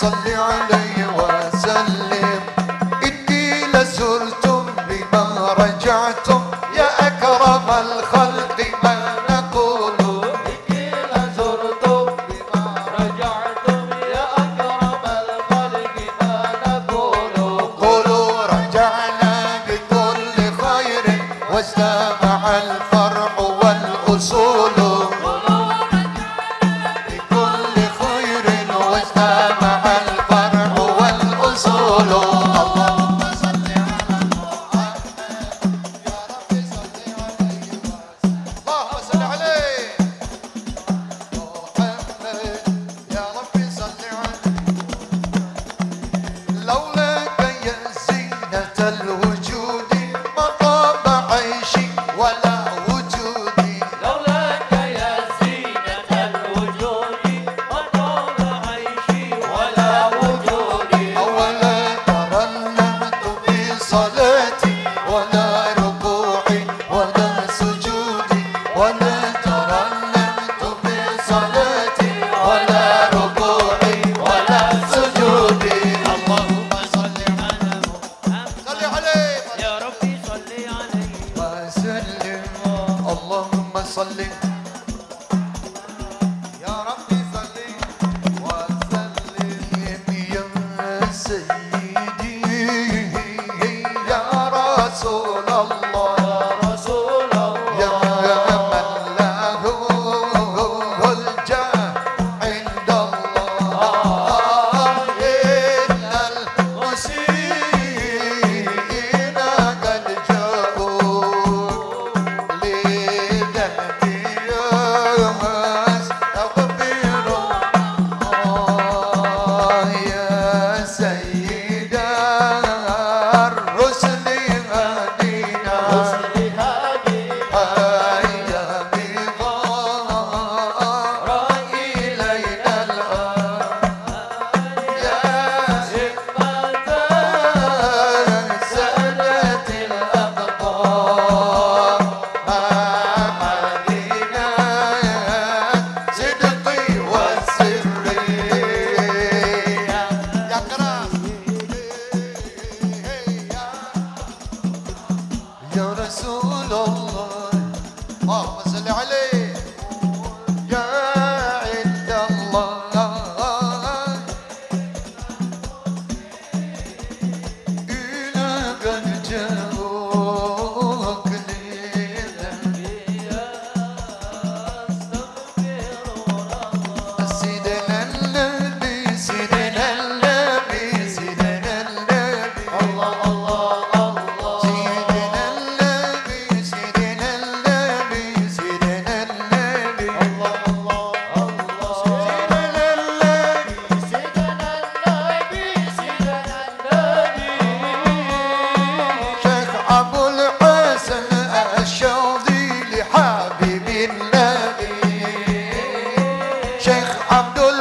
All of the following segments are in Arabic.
صل عليه وسلم. بما رجعتم. يا أكرم الخلق ما نقول. بما رجعتم. يا أكرم الخلق ما نقول. قولوا رجعنا بكل خير. والأصول اللهم صلِّ Sheikh Abdul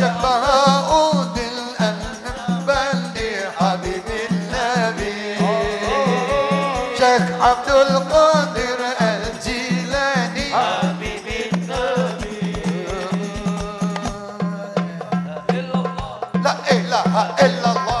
شقائد الأنبل حبيب النبي شيخ عبد القادر الجيلاني حبيب النبي لا إله إلا الله.